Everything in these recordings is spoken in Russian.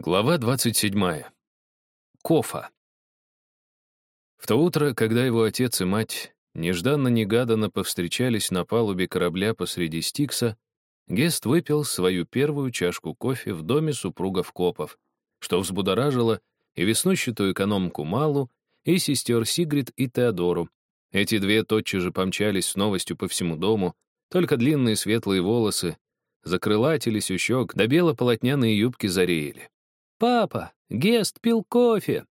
Глава 27. Кофа. В то утро, когда его отец и мать нежданно-негаданно повстречались на палубе корабля посреди Стикса, Гест выпил свою первую чашку кофе в доме супругов Копов, что взбудоражило и веснущатую экономку Малу, и сестер Сигрид и Теодору. Эти две тотчас же помчались с новостью по всему дому, только длинные светлые волосы закрылатились у щек, да бело-полотняные юбки зареяли. «Папа, Гест пил кофе!»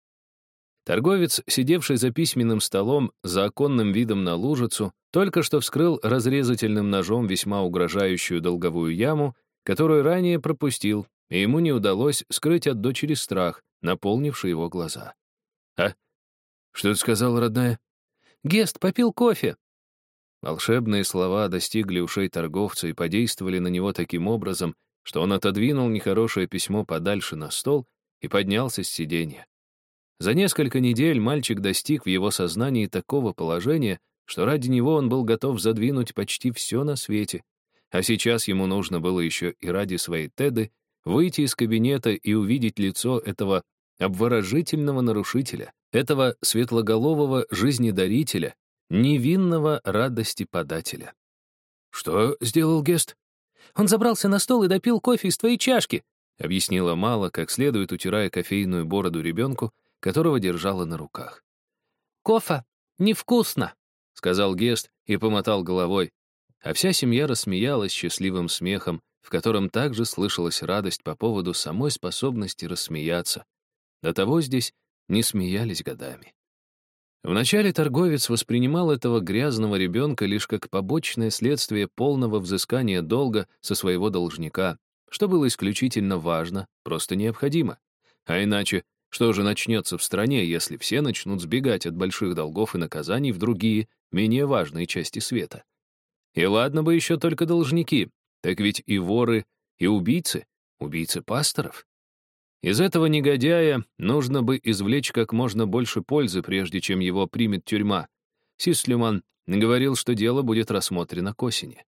Торговец, сидевший за письменным столом, за оконным видом на лужицу, только что вскрыл разрезательным ножом весьма угрожающую долговую яму, которую ранее пропустил, и ему не удалось скрыть от дочери страх, наполнивший его глаза. «А? Что ты сказал, родная?» «Гест попил кофе!» Волшебные слова достигли ушей торговца и подействовали на него таким образом, что он отодвинул нехорошее письмо подальше на стол и поднялся с сиденья. За несколько недель мальчик достиг в его сознании такого положения, что ради него он был готов задвинуть почти все на свете. А сейчас ему нужно было еще и ради своей Теды выйти из кабинета и увидеть лицо этого обворожительного нарушителя, этого светлоголового жизнедарителя, невинного радости подателя. «Что сделал Гест?» Он забрался на стол и допил кофе из твоей чашки», — объяснила Мала, как следует утирая кофейную бороду ребенку, которого держала на руках. «Кофе невкусно», — сказал Гест и помотал головой, а вся семья рассмеялась счастливым смехом, в котором также слышалась радость по поводу самой способности рассмеяться. До того здесь не смеялись годами. Вначале торговец воспринимал этого грязного ребенка лишь как побочное следствие полного взыскания долга со своего должника, что было исключительно важно, просто необходимо. А иначе, что же начнется в стране, если все начнут сбегать от больших долгов и наказаний в другие, менее важные части света? И ладно бы еще только должники, так ведь и воры, и убийцы, убийцы пасторов. Из этого негодяя нужно бы извлечь как можно больше пользы, прежде чем его примет тюрьма. Сислюман говорил, что дело будет рассмотрено к осени.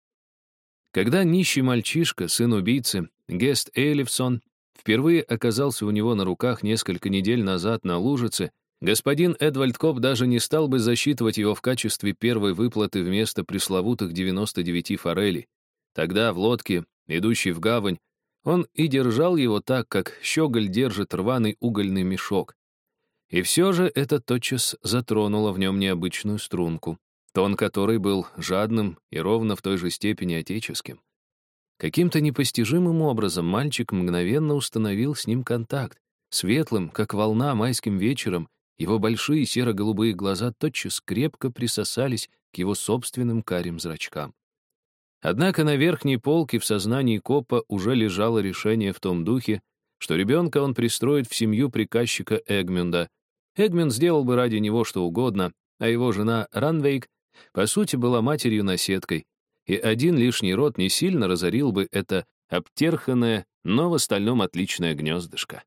Когда нищий мальчишка, сын убийцы, Гест Эйлифсон, впервые оказался у него на руках несколько недель назад на лужице, господин Эдвальд Коп даже не стал бы засчитывать его в качестве первой выплаты вместо пресловутых 99 форелей. Тогда в лодке, идущей в гавань, он и держал его так, как щеголь держит рваный угольный мешок. И все же это тотчас затронуло в нем необычную струнку, тон которой был жадным и ровно в той же степени отеческим. Каким-то непостижимым образом мальчик мгновенно установил с ним контакт, светлым, как волна майским вечером, его большие серо-голубые глаза тотчас крепко присосались к его собственным карим зрачкам. Однако на верхней полке в сознании копа уже лежало решение в том духе, что ребенка он пристроит в семью приказчика Эгмюнда. Эгмюнд сделал бы ради него что угодно, а его жена Ранвейк, по сути, была матерью-наседкой, и один лишний род не сильно разорил бы это обтерханное, но в остальном отличное гнездышко.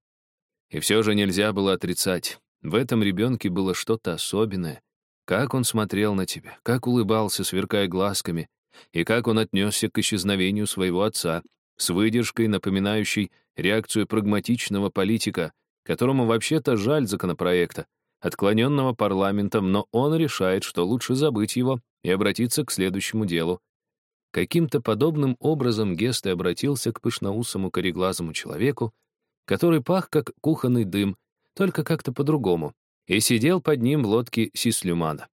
И все же нельзя было отрицать, в этом ребенке было что-то особенное. Как он смотрел на тебя, как улыбался, сверкая глазками, и как он отнесся к исчезновению своего отца, с выдержкой, напоминающей реакцию прагматичного политика, которому вообще-то жаль законопроекта, отклоненного парламентом, но он решает, что лучше забыть его и обратиться к следующему делу. Каким-то подобным образом Гест и обратился к пышноусому кореглазому человеку, который пах как кухонный дым, только как-то по-другому, и сидел под ним в лодке Сислюмана.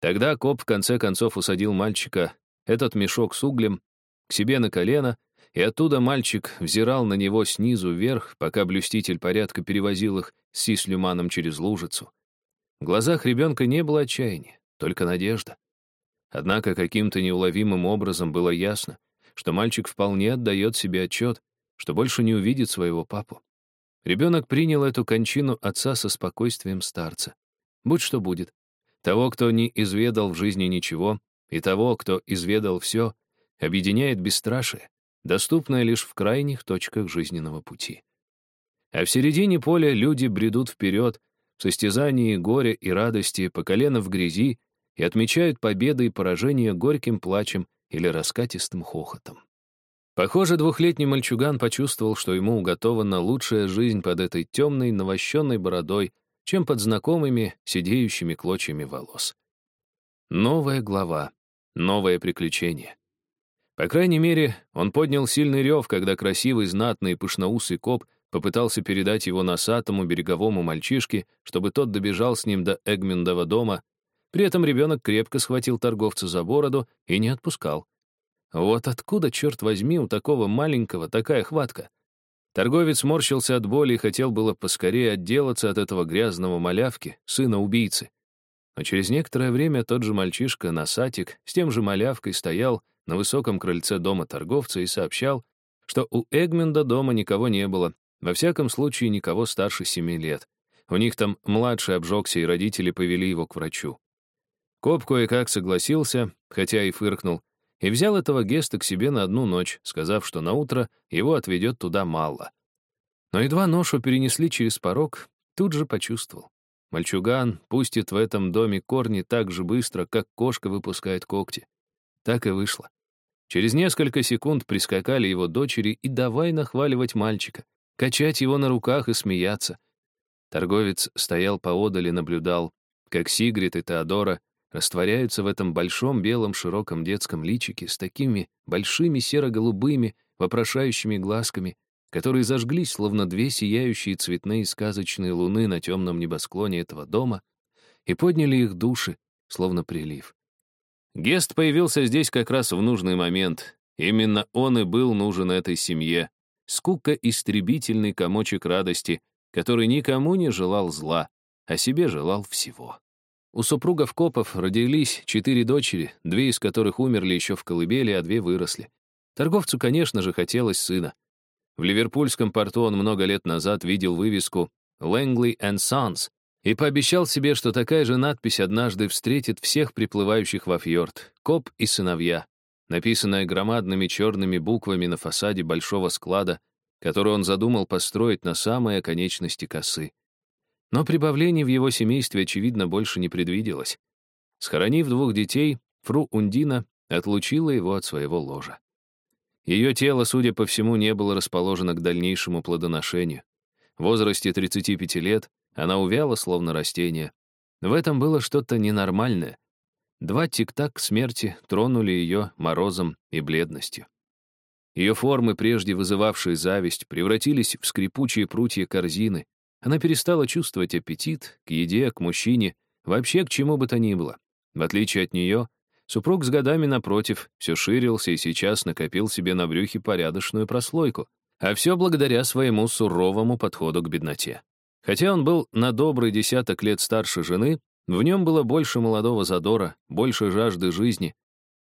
Тогда коп в конце концов усадил мальчика этот мешок с углем к себе на колено, и оттуда мальчик взирал на него снизу вверх, пока блюститель порядка перевозил их с Сислюманом через лужицу. В глазах ребенка не было отчаяния, только надежда. Однако каким-то неуловимым образом было ясно, что мальчик вполне отдает себе отчет, что больше не увидит своего папу. Ребенок принял эту кончину отца со спокойствием старца. Будь что будет. Того, кто не изведал в жизни ничего, и того, кто изведал все, объединяет бесстрашие, доступное лишь в крайних точках жизненного пути. А в середине поля люди бредут вперед, в состязании горя и радости, по колено в грязи, и отмечают победы и поражения горьким плачем или раскатистым хохотом. Похоже, двухлетний мальчуган почувствовал, что ему уготована лучшая жизнь под этой темной, навощенной бородой, чем под знакомыми, сидеющими клочьями волос. Новая глава, новое приключение. По крайней мере, он поднял сильный рев, когда красивый, знатный, пышноусый коп попытался передать его носатому береговому мальчишке, чтобы тот добежал с ним до Эгмендова дома. При этом ребенок крепко схватил торговца за бороду и не отпускал. Вот откуда, черт возьми, у такого маленького такая хватка? Торговец морщился от боли и хотел было поскорее отделаться от этого грязного малявки, сына убийцы. Но через некоторое время тот же мальчишка, носатик, с тем же малявкой стоял на высоком крыльце дома торговца и сообщал, что у Эгменда дома никого не было, во всяком случае никого старше семи лет. У них там младший обжегся, и родители повели его к врачу. Коп кое-как согласился, хотя и фыркнул, и взял этого Геста к себе на одну ночь, сказав, что на утро его отведет туда мало. Но едва ношу перенесли через порог, тут же почувствовал. Мальчуган пустит в этом доме корни так же быстро, как кошка выпускает когти. Так и вышло. Через несколько секунд прискакали его дочери и давай нахваливать мальчика, качать его на руках и смеяться. Торговец стоял поодаль и наблюдал, как Сигрид и Теодора растворяются в этом большом белом широком детском личике с такими большими серо-голубыми, вопрошающими глазками, которые зажглись, словно две сияющие цветные сказочные луны на темном небосклоне этого дома, и подняли их души, словно прилив. Гест появился здесь как раз в нужный момент. Именно он и был нужен этой семье. Скука — истребительный комочек радости, который никому не желал зла, а себе желал всего. У супругов Копов родились четыре дочери, две из которых умерли еще в колыбели, а две выросли. Торговцу, конечно же, хотелось сына. В Ливерпульском порту он много лет назад видел вывеску «Langley and Sons» и пообещал себе, что такая же надпись однажды встретит всех приплывающих во фьорд «Коп и сыновья», написанная громадными черными буквами на фасаде большого склада, который он задумал построить на самой оконечности косы. Но прибавлений в его семействе, очевидно, больше не предвиделось. Схоронив двух детей, фру Ундина отлучила его от своего ложа. Ее тело, судя по всему, не было расположено к дальнейшему плодоношению. В возрасте 35 лет она увяла, словно растение. В этом было что-то ненормальное. Два тик-так смерти тронули ее морозом и бледностью. Ее формы, прежде вызывавшие зависть, превратились в скрипучие прутья корзины, она перестала чувствовать аппетит к еде, к мужчине, вообще к чему бы то ни было. В отличие от нее, супруг с годами, напротив, все ширился и сейчас накопил себе на брюхе порядочную прослойку, а все благодаря своему суровому подходу к бедноте. Хотя он был на добрый десяток лет старше жены, в нем было больше молодого задора, больше жажды жизни.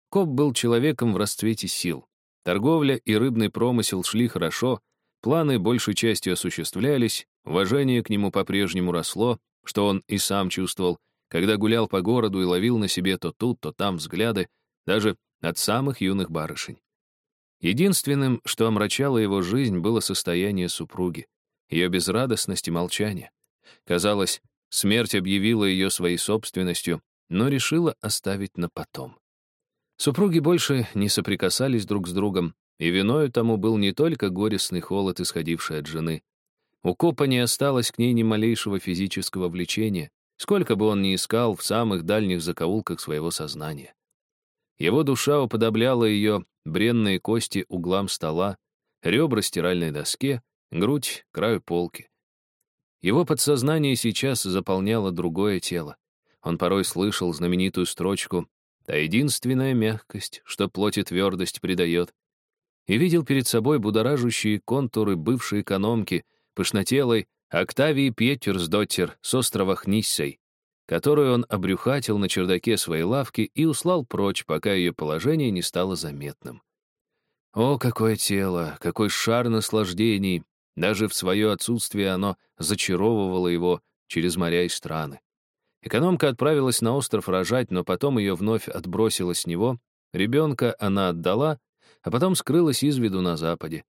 Коп был человеком в расцвете сил. Торговля и рыбный промысел шли хорошо, планы большей частью осуществлялись, Уважение к нему по-прежнему росло, что он и сам чувствовал, когда гулял по городу и ловил на себе то тут, то там взгляды, даже от самых юных барышень. Единственным, что омрачало его жизнь, было состояние супруги, ее безрадостность и молчание. Казалось, смерть объявила ее своей собственностью, но решила оставить на потом. Супруги больше не соприкасались друг с другом, и виною тому был не только горестный холод, исходивший от жены. У Копа не осталось к ней ни малейшего физического влечения, сколько бы он ни искал в самых дальних закоулках своего сознания. Его душа уподобляла ее бренные кости углам стола, ребра стиральной доске, грудь краю полки. Его подсознание сейчас заполняло другое тело. Он порой слышал знаменитую строчку «Та единственная мягкость, что плоть и твердость придает», и видел перед собой будоражащие контуры бывшей экономки — пышнотелой Октавии Пьетерсдоттер с острова Хниссей, которую он обрюхатил на чердаке своей лавки и услал прочь, пока ее положение не стало заметным. О, какое тело, какой шар наслаждений! Даже в свое отсутствие оно зачаровывало его через моря и страны. Экономка отправилась на остров рожать, но потом ее вновь отбросила с него. Ребенка она отдала, а потом скрылась из виду на западе.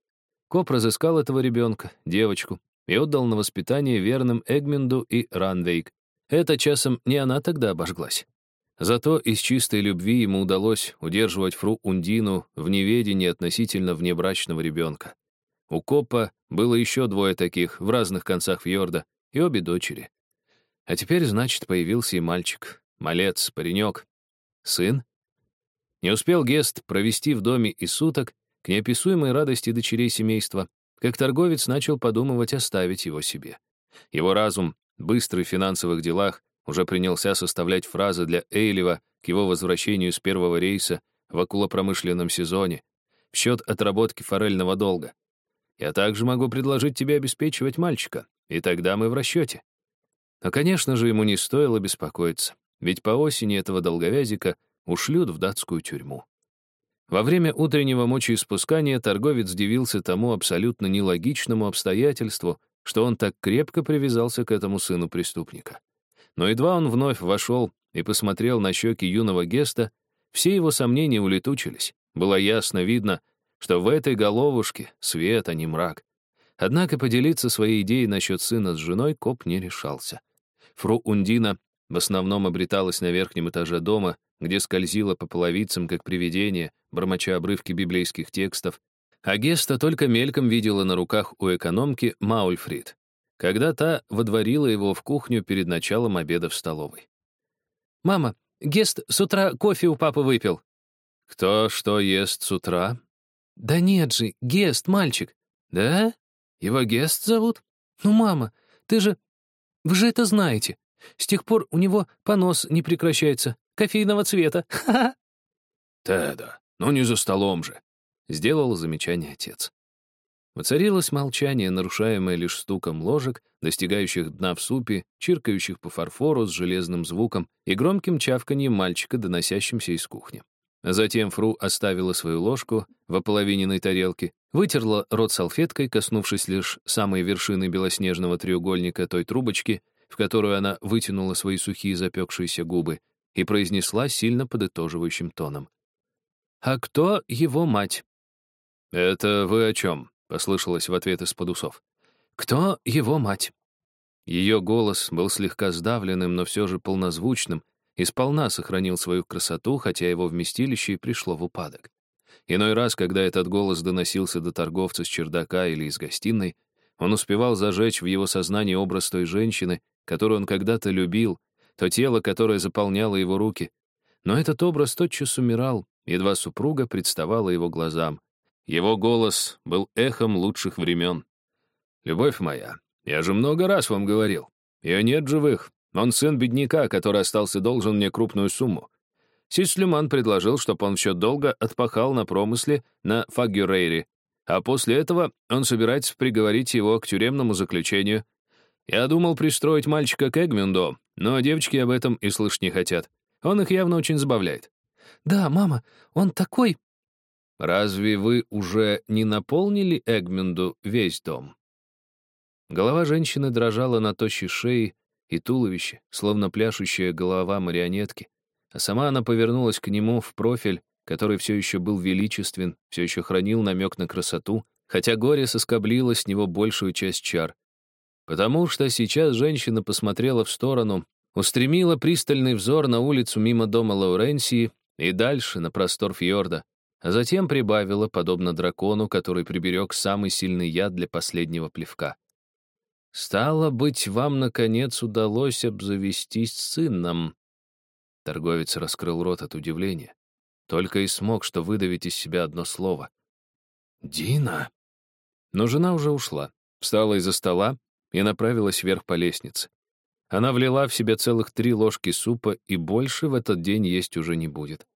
Коп разыскал этого ребенка, девочку, и отдал на воспитание верным Эгменду и Ранвейк. Это часом не она тогда обожглась. Зато из чистой любви ему удалось удерживать фру Ундину в неведении относительно внебрачного ребенка. У Копа было еще двое таких в разных концах фьорда, и обе дочери. А теперь, значит, появился и мальчик. Малец, паренек. Сын? Не успел Гест провести в доме и суток, к неописуемой радости дочерей семейства, как торговец начал подумывать оставить его себе. Его разум, быстрый в финансовых делах, уже принялся составлять фразы для Эйлева к его возвращению с первого рейса в акулопромышленном сезоне, в счет отработки форельного долга. Я также могу предложить тебе обеспечивать мальчика, и тогда мы в расчете. Но, конечно же, ему не стоило беспокоиться, ведь по осени этого долговязика ушлют в датскую тюрьму. Во время утреннего мочеиспускания торговец дивился тому абсолютно нелогичному обстоятельству, что он так крепко привязался к этому сыну преступника. Но едва он вновь вошел и посмотрел на щеки юного Геста, все его сомнения улетучились. Было ясно видно, что в этой головушке свет, а не мрак. Однако поделиться своей идеей насчет сына с женой коп не решался. Фру Ундина в основном обреталась на верхнем этаже дома, где скользила по половицам, как привидение, бормоча обрывки библейских текстов, а Геста только мельком видела на руках у экономки Маульфрид, когда та водворила его в кухню перед началом обеда в столовой. «Мама, Гест с утра кофе у папы выпил». «Кто что ест с утра?» «Да нет же, Гест, мальчик». «Да? Его Гест зовут?» «Ну, мама, ты же... Вы же это знаете. С тех пор у него понос не прекращается. Кофейного цвета. Ха-ха!» «Теда, ну не за столом же», — сделал замечание отец. Воцарилось молчание, нарушаемое лишь стуком ложек, достигающих дна в супе, чиркающих по фарфору с железным звуком и громким чавканьем мальчика, доносящимся из кухни. Затем Фру оставила свою ложку в ополовиненной тарелке, вытерла рот салфеткой, коснувшись лишь самой вершины белоснежного треугольника той трубочки, в которую она вытянула свои сухие запекшиеся губы, и произнесла сильно подытоживающим тоном. «А кто его мать?» «Это вы о чем?» послышалось в ответ из-под усов. «Кто его мать?» Ее голос был слегка сдавленным, но все же полнозвучным, и сполна сохранил свою красоту, хотя его вместилище и пришло в упадок. Иной раз, когда этот голос доносился до торговца с чердака или из гостиной, он успевал зажечь в его сознании образ той женщины, которую он когда-то любил, то тело, которое заполняло его руки. Но этот образ тотчас умирал, едва супруга представала его глазам, его голос был эхом лучших времен. «Любовь моя, я же много раз вам говорил. Ее нет живых. Он сын бедняка, который остался должен мне крупную сумму. Сислюман предложил, чтобы он все долго отпахал на промысле на Фагюрейре, а после этого он собирается приговорить его к тюремному заключению. Я думал пристроить мальчика к Эгмюнду, но девочки об этом и слышать не хотят. Он их явно очень забавляет. «Да, мама, он такой Разве вы уже не наполнили Эгмюнду весь дом? Голова женщины дрожала на тощей шее и туловище, словно пляшущая голова марионетки, а сама она повернулась к нему в профиль, который все еще был величествен, все еще хранил намек на красоту, хотя горе соскоблило с него большую часть чар. Потому что сейчас женщина посмотрела в сторону, устремила пристальный взор на улицу мимо дома Лауренсии и дальше, на простор фьорда, а затем прибавила, подобно дракону, который приберег самый сильный яд для последнего плевка. «Стало быть, вам, наконец, удалось обзавестись сыном». Торговец раскрыл рот от удивления. Только и смог, что выдавить из себя одно слово. «Дина!» Но жена уже ушла, встала из-за стола и направилась вверх по лестнице. Она влила в себя целых три ложки супа, и больше в этот день есть уже не будет.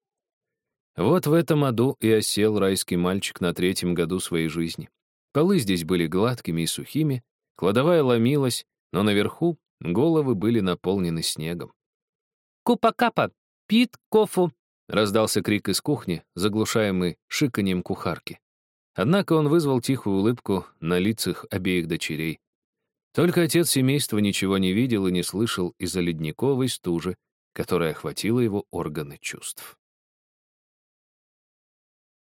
Вот в этом аду и осел райский мальчик на третьем году своей жизни. Полы здесь были гладкими и сухими, кладовая ломилась, но наверху головы были наполнены снегом. «Купа-капа! Пит кофу!» — раздался крик из кухни, заглушаемый шиканьем кухарки. Однако он вызвал тихую улыбку на лицах обеих дочерей. Только отец семейства ничего не видел и не слышал из-за ледниковой стужи, которая охватила его органы чувств.